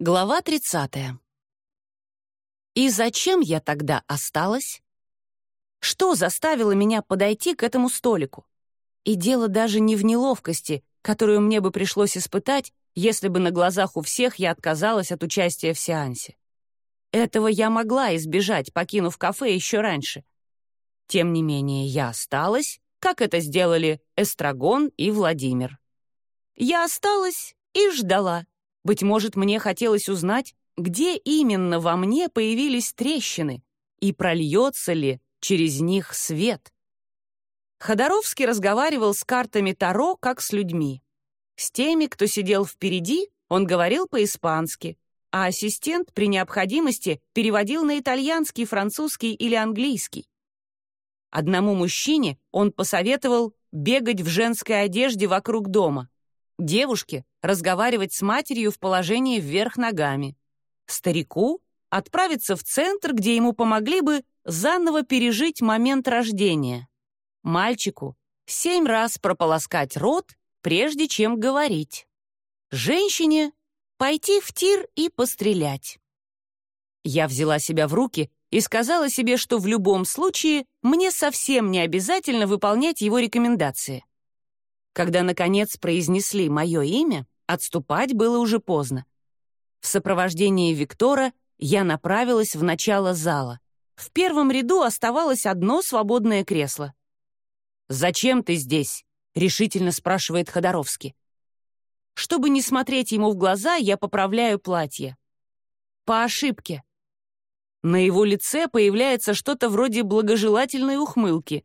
Глава 30. И зачем я тогда осталась? Что заставило меня подойти к этому столику? И дело даже не в неловкости, которую мне бы пришлось испытать, если бы на глазах у всех я отказалась от участия в сеансе. Этого я могла избежать, покинув кафе еще раньше. Тем не менее, я осталась, как это сделали Эстрагон и Владимир. Я осталась и ждала. Быть может, мне хотелось узнать, где именно во мне появились трещины и прольется ли через них свет. Ходоровский разговаривал с картами Таро, как с людьми. С теми, кто сидел впереди, он говорил по-испански, а ассистент при необходимости переводил на итальянский, французский или английский. Одному мужчине он посоветовал бегать в женской одежде вокруг дома, девушке разговаривать с матерью в положении вверх ногами, старику отправиться в центр, где ему помогли бы заново пережить момент рождения, мальчику семь раз прополоскать рот, прежде чем говорить, женщине пойти в тир и пострелять. Я взяла себя в руки и сказала себе, что в любом случае мне совсем не обязательно выполнять его рекомендации. Когда, наконец, произнесли мое имя, отступать было уже поздно. В сопровождении Виктора я направилась в начало зала. В первом ряду оставалось одно свободное кресло. «Зачем ты здесь?» — решительно спрашивает Ходоровский. Чтобы не смотреть ему в глаза, я поправляю платье. По ошибке. На его лице появляется что-то вроде благожелательной ухмылки.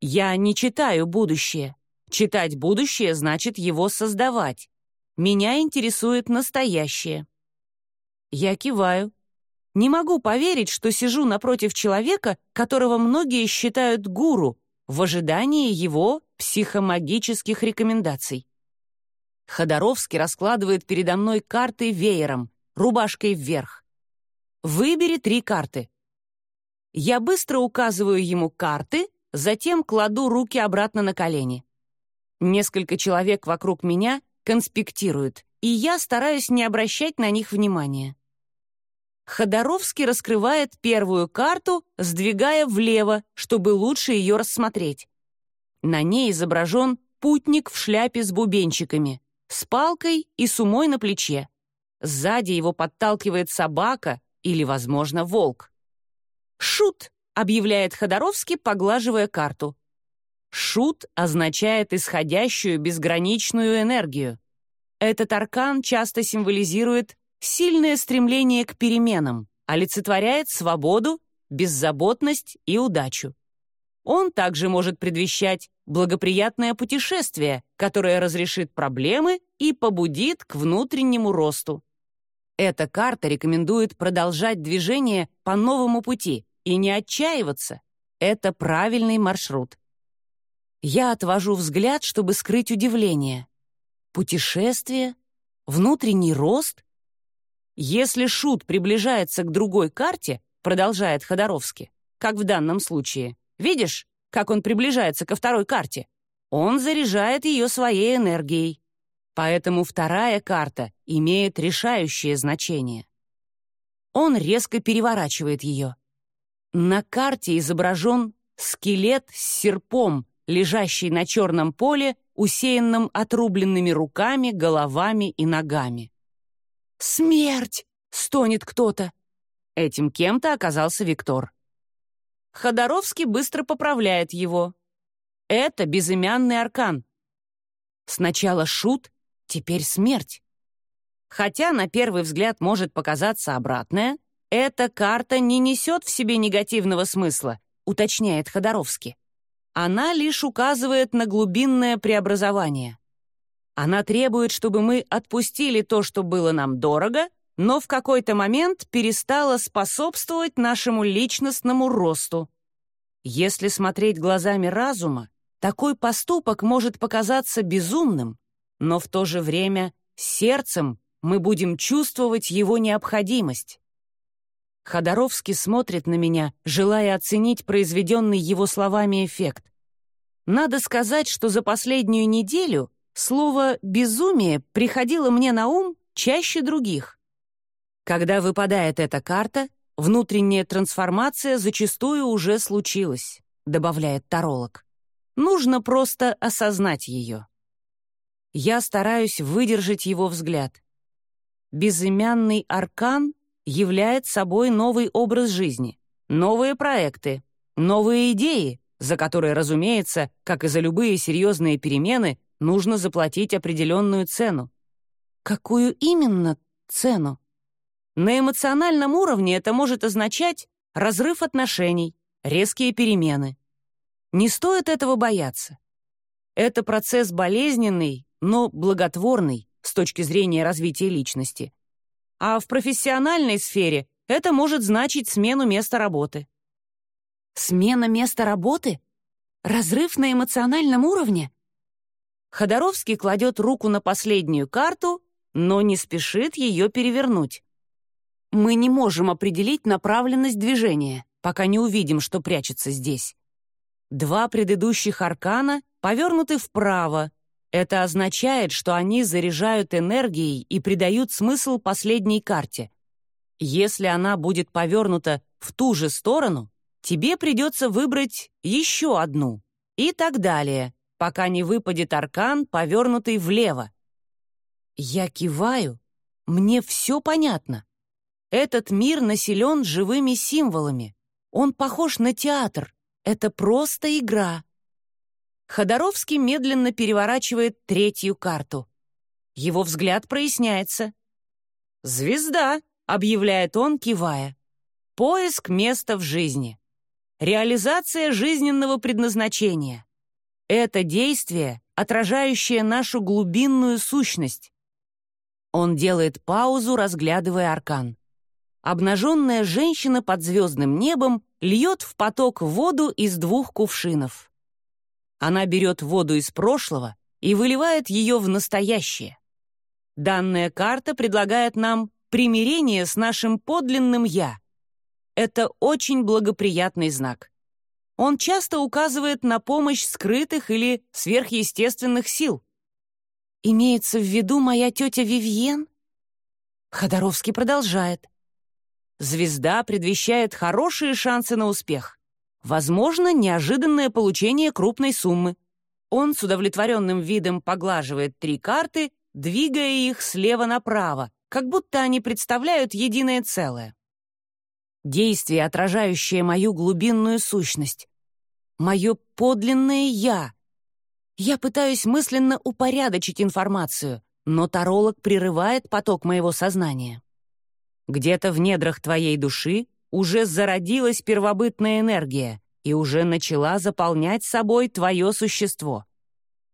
Я не читаю будущее. Читать будущее значит его создавать. Меня интересует настоящее. Я киваю. Не могу поверить, что сижу напротив человека, которого многие считают гуру, в ожидании его психомагических рекомендаций. Ходоровский раскладывает передо мной карты веером, рубашкой вверх. Выбери три карты. Я быстро указываю ему карты, затем кладу руки обратно на колени. Несколько человек вокруг меня конспектируют, и я стараюсь не обращать на них внимания. Ходоровский раскрывает первую карту, сдвигая влево, чтобы лучше ее рассмотреть. На ней изображен путник в шляпе с бубенчиками, с палкой и сумой на плече. Сзади его подталкивает собака или, возможно, волк. «Шут!» — объявляет Ходоровский, поглаживая карту. Шут означает исходящую безграничную энергию. Этот аркан часто символизирует сильное стремление к переменам, олицетворяет свободу, беззаботность и удачу. Он также может предвещать благоприятное путешествие, которое разрешит проблемы и побудит к внутреннему росту. Эта карта рекомендует продолжать движение по новому пути и не отчаиваться. Это правильный маршрут. Я отвожу взгляд, чтобы скрыть удивление. Путешествие? Внутренний рост? Если шут приближается к другой карте, продолжает Ходоровский, как в данном случае, видишь, как он приближается ко второй карте? Он заряжает ее своей энергией. Поэтому вторая карта имеет решающее значение. Он резко переворачивает ее. На карте изображен скелет с серпом, лежащий на черном поле, усеянном отрубленными руками, головами и ногами. «Смерть!» — стонет кто-то. Этим кем-то оказался Виктор. Ходоровский быстро поправляет его. Это безымянный аркан. Сначала шут, теперь смерть. Хотя на первый взгляд может показаться обратное, эта карта не несет в себе негативного смысла, уточняет Ходоровский. Она лишь указывает на глубинное преобразование. Она требует, чтобы мы отпустили то, что было нам дорого, но в какой-то момент перестала способствовать нашему личностному росту. Если смотреть глазами разума, такой поступок может показаться безумным, но в то же время сердцем мы будем чувствовать его необходимость. Ходоровский смотрит на меня, желая оценить произведенный его словами эффект. Надо сказать, что за последнюю неделю слово «безумие» приходило мне на ум чаще других. Когда выпадает эта карта, внутренняя трансформация зачастую уже случилась, добавляет таролог. Нужно просто осознать ее. Я стараюсь выдержать его взгляд. Безымянный аркан являет собой новый образ жизни, новые проекты, новые идеи, за которые, разумеется, как и за любые серьезные перемены, нужно заплатить определенную цену. Какую именно цену? На эмоциональном уровне это может означать разрыв отношений, резкие перемены. Не стоит этого бояться. Это процесс болезненный, но благотворный с точки зрения развития личности. А в профессиональной сфере это может значить смену места работы. Смена места работы? Разрыв на эмоциональном уровне? Ходоровский кладет руку на последнюю карту, но не спешит ее перевернуть. Мы не можем определить направленность движения, пока не увидим, что прячется здесь. Два предыдущих аркана повернуты вправо. Это означает, что они заряжают энергией и придают смысл последней карте. Если она будет повернута в ту же сторону, тебе придется выбрать еще одну. И так далее, пока не выпадет аркан, повернутый влево. Я киваю. Мне все понятно. Этот мир населен живыми символами. Он похож на театр. Это просто игра. Ходоровский медленно переворачивает третью карту. Его взгляд проясняется. «Звезда», — объявляет он, кивая. «Поиск места в жизни. Реализация жизненного предназначения. Это действие, отражающее нашу глубинную сущность». Он делает паузу, разглядывая аркан. Обнаженная женщина под звездным небом льет в поток воду из двух кувшинов. Она берет воду из прошлого и выливает ее в настоящее. Данная карта предлагает нам примирение с нашим подлинным «я». Это очень благоприятный знак. Он часто указывает на помощь скрытых или сверхъестественных сил. Имеется в виду моя тетя Вивьен? Ходоровский продолжает. Звезда предвещает хорошие шансы на успех. Возможно, неожиданное получение крупной суммы. Он с удовлетворенным видом поглаживает три карты, двигая их слева направо, как будто они представляют единое целое. Действие, отражающее мою глубинную сущность. Мое подлинное «я». Я пытаюсь мысленно упорядочить информацию, но таролог прерывает поток моего сознания. Где-то в недрах твоей души уже зародилась первобытная энергия и уже начала заполнять собой твое существо.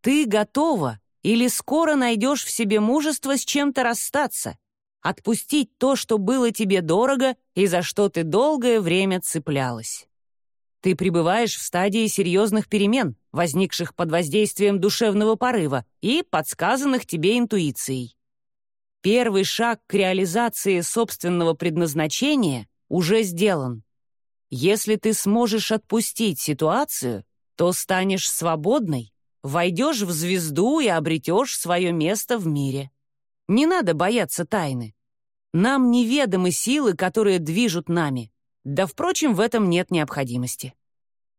Ты готова или скоро найдешь в себе мужество с чем-то расстаться, отпустить то, что было тебе дорого и за что ты долгое время цеплялась. Ты пребываешь в стадии серьезных перемен, возникших под воздействием душевного порыва и подсказанных тебе интуицией. Первый шаг к реализации собственного предназначения уже сделан. Если ты сможешь отпустить ситуацию, то станешь свободной, войдешь в звезду и обретешь свое место в мире. Не надо бояться тайны. Нам неведомы силы, которые движут нами. Да, впрочем, в этом нет необходимости.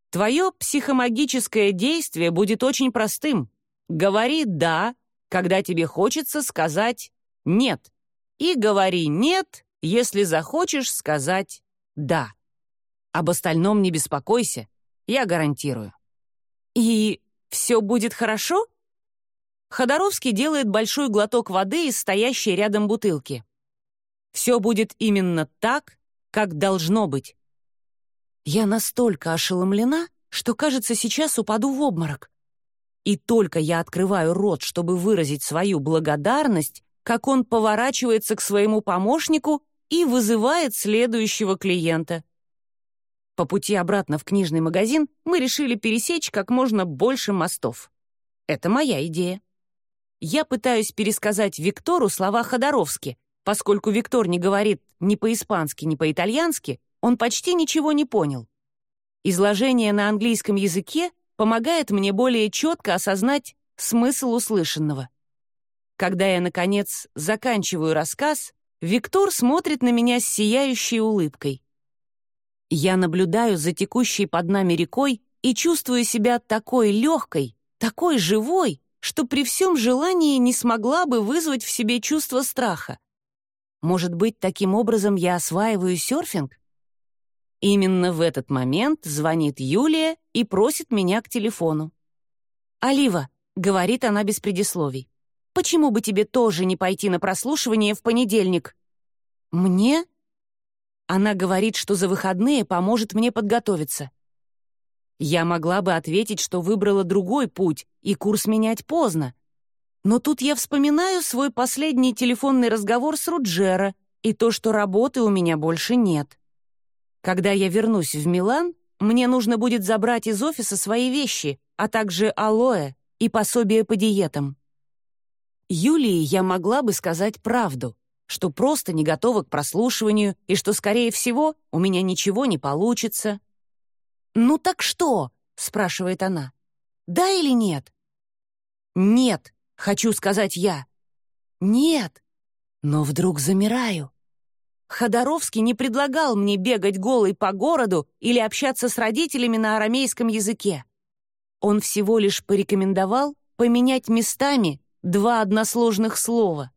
Твое психомагическое действие будет очень простым. Говори «да», когда тебе хочется сказать «нет». И говори «нет», если захочешь сказать «да». Об остальном не беспокойся, я гарантирую. И все будет хорошо? Ходоровский делает большой глоток воды из стоящей рядом бутылки. Все будет именно так, как должно быть. Я настолько ошеломлена, что, кажется, сейчас упаду в обморок. И только я открываю рот, чтобы выразить свою благодарность, как он поворачивается к своему помощнику и вызывает следующего клиента. По пути обратно в книжный магазин мы решили пересечь как можно больше мостов. Это моя идея. Я пытаюсь пересказать Виктору слова Ходоровски. Поскольку Виктор не говорит ни по-испански, ни по-итальянски, он почти ничего не понял. Изложение на английском языке помогает мне более четко осознать смысл услышанного. Когда я, наконец, заканчиваю рассказ, Виктор смотрит на меня с сияющей улыбкой. Я наблюдаю за текущей под нами рекой и чувствую себя такой легкой, такой живой, что при всем желании не смогла бы вызвать в себе чувство страха. Может быть, таким образом я осваиваю серфинг? Именно в этот момент звонит Юлия и просит меня к телефону. «Олива», — говорит она без предисловий, «почему бы тебе тоже не пойти на прослушивание в понедельник?» «Мне?» Она говорит, что за выходные поможет мне подготовиться. Я могла бы ответить, что выбрала другой путь, и курс менять поздно. Но тут я вспоминаю свой последний телефонный разговор с Руджера и то, что работы у меня больше нет. Когда я вернусь в Милан, мне нужно будет забрать из офиса свои вещи, а также алоэ и пособие по диетам. Юлии я могла бы сказать правду, что просто не готова к прослушиванию и что, скорее всего, у меня ничего не получится, «Ну так что?» — спрашивает она. «Да или нет?» «Нет», — хочу сказать я. «Нет». Но вдруг замираю. Ходоровский не предлагал мне бегать голой по городу или общаться с родителями на арамейском языке. Он всего лишь порекомендовал поменять местами два односложных слова.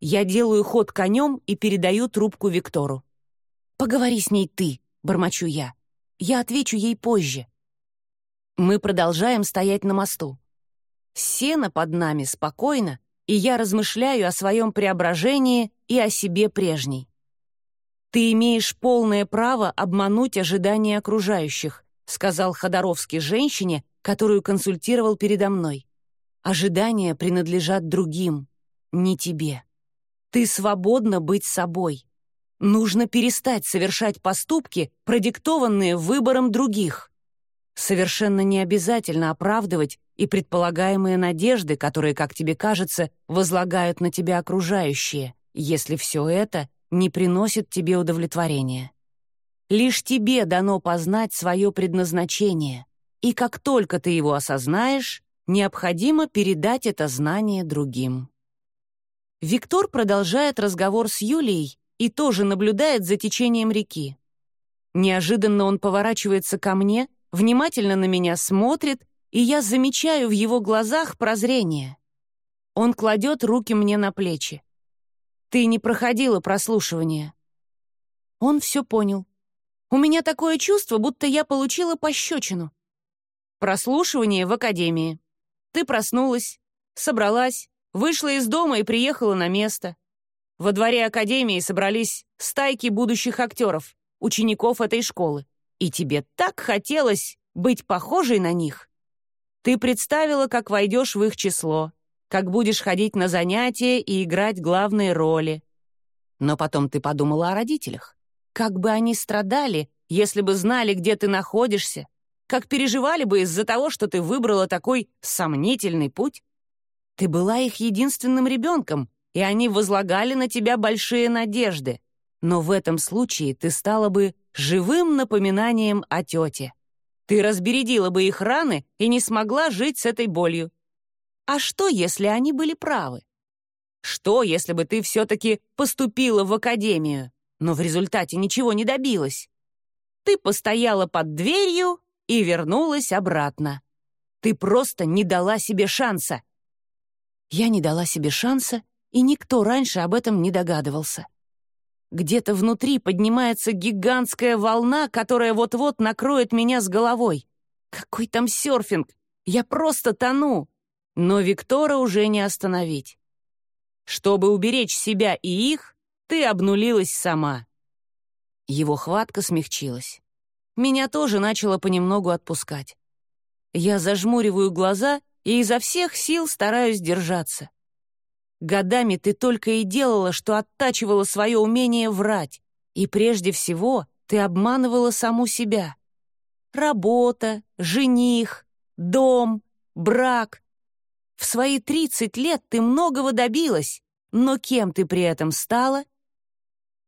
Я делаю ход конем и передаю трубку Виктору. «Поговори с ней ты», — бормочу я. Я отвечу ей позже. Мы продолжаем стоять на мосту. Сено под нами спокойно, и я размышляю о своем преображении и о себе прежней. «Ты имеешь полное право обмануть ожидания окружающих», сказал Ходоровский женщине, которую консультировал передо мной. «Ожидания принадлежат другим, не тебе. Ты свободна быть собой. Нужно перестать совершать поступки, продиктованные выбором других. Совершенно не обязательно оправдывать и предполагаемые надежды, которые, как тебе кажется, возлагают на тебя окружающие, если все это не приносит тебе удовлетворения. Лишь тебе дано познать свое предназначение, и как только ты его осознаешь, необходимо передать это знание другим. Виктор продолжает разговор с Юлией, и тоже наблюдает за течением реки. Неожиданно он поворачивается ко мне, внимательно на меня смотрит, и я замечаю в его глазах прозрение. Он кладет руки мне на плечи. «Ты не проходила прослушивание». Он все понял. У меня такое чувство, будто я получила пощечину. Прослушивание в академии. Ты проснулась, собралась, вышла из дома и приехала на место. Во дворе Академии собрались стайки будущих актеров, учеников этой школы. И тебе так хотелось быть похожей на них. Ты представила, как войдешь в их число, как будешь ходить на занятия и играть главные роли. Но потом ты подумала о родителях. Как бы они страдали, если бы знали, где ты находишься, как переживали бы из-за того, что ты выбрала такой сомнительный путь. Ты была их единственным ребенком, и они возлагали на тебя большие надежды. Но в этом случае ты стала бы живым напоминанием о тете. Ты разбередила бы их раны и не смогла жить с этой болью. А что, если они были правы? Что, если бы ты все-таки поступила в академию, но в результате ничего не добилась? Ты постояла под дверью и вернулась обратно. Ты просто не дала себе шанса. Я не дала себе шанса и никто раньше об этом не догадывался. Где-то внутри поднимается гигантская волна, которая вот-вот накроет меня с головой. Какой там серфинг? Я просто тону. Но Виктора уже не остановить. Чтобы уберечь себя и их, ты обнулилась сама. Его хватка смягчилась. Меня тоже начало понемногу отпускать. Я зажмуриваю глаза и изо всех сил стараюсь держаться. Годами ты только и делала, что оттачивала свое умение врать. И прежде всего ты обманывала саму себя. Работа, жених, дом, брак. В свои 30 лет ты многого добилась, но кем ты при этом стала?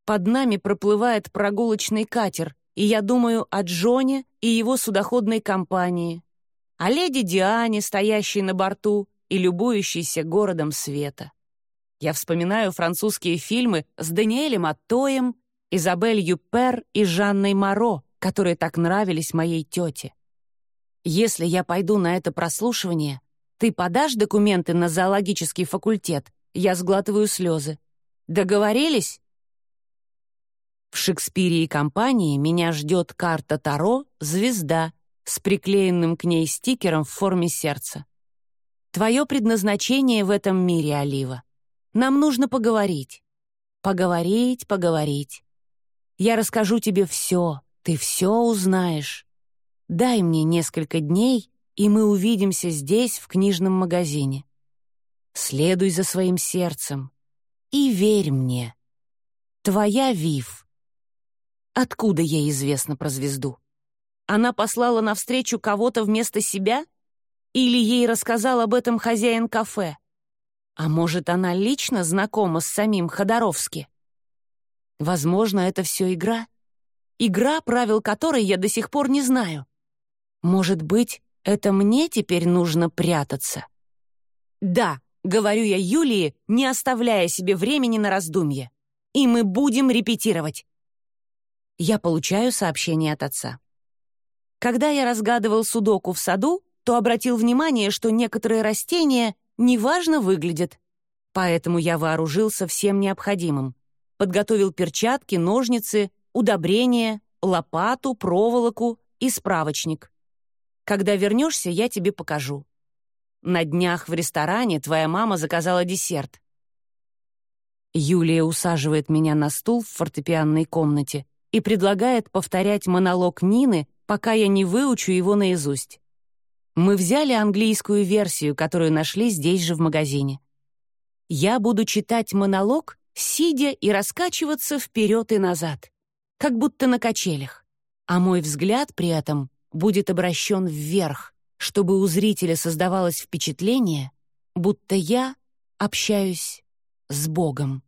Под нами проплывает прогулочный катер, и я думаю о Джоне и его судоходной компании, о леди Диане, стоящей на борту и любующейся городом света. Я вспоминаю французские фильмы с Даниэлем Аттоем, Изабель Юпер и Жанной Моро, которые так нравились моей тете. Если я пойду на это прослушивание, ты подашь документы на зоологический факультет? Я сглатываю слезы. Договорились? В Шекспире и компании меня ждет карта Таро «Звезда» с приклеенным к ней стикером в форме сердца. Твое предназначение в этом мире, Олива. Нам нужно поговорить. Поговорить, поговорить. Я расскажу тебе все, ты все узнаешь. Дай мне несколько дней, и мы увидимся здесь, в книжном магазине. Следуй за своим сердцем и верь мне. Твоя Вив. Откуда ей известно про звезду? Она послала навстречу кого-то вместо себя? Или ей рассказал об этом хозяин кафе? А может, она лично знакома с самим Ходоровски? Возможно, это все игра. Игра, правил которой я до сих пор не знаю. Может быть, это мне теперь нужно прятаться? Да, говорю я Юлии, не оставляя себе времени на раздумье. И мы будем репетировать. Я получаю сообщение от отца. Когда я разгадывал судоку в саду, то обратил внимание, что некоторые растения неважно выглядят. Поэтому я вооружился всем необходимым. Подготовил перчатки, ножницы, удобрения, лопату, проволоку и справочник. Когда вернешься, я тебе покажу. На днях в ресторане твоя мама заказала десерт. Юлия усаживает меня на стул в фортепианной комнате и предлагает повторять монолог Нины, пока я не выучу его наизусть. Мы взяли английскую версию, которую нашли здесь же в магазине. Я буду читать монолог, сидя и раскачиваться вперед и назад, как будто на качелях. А мой взгляд при этом будет обращен вверх, чтобы у зрителя создавалось впечатление, будто я общаюсь с Богом.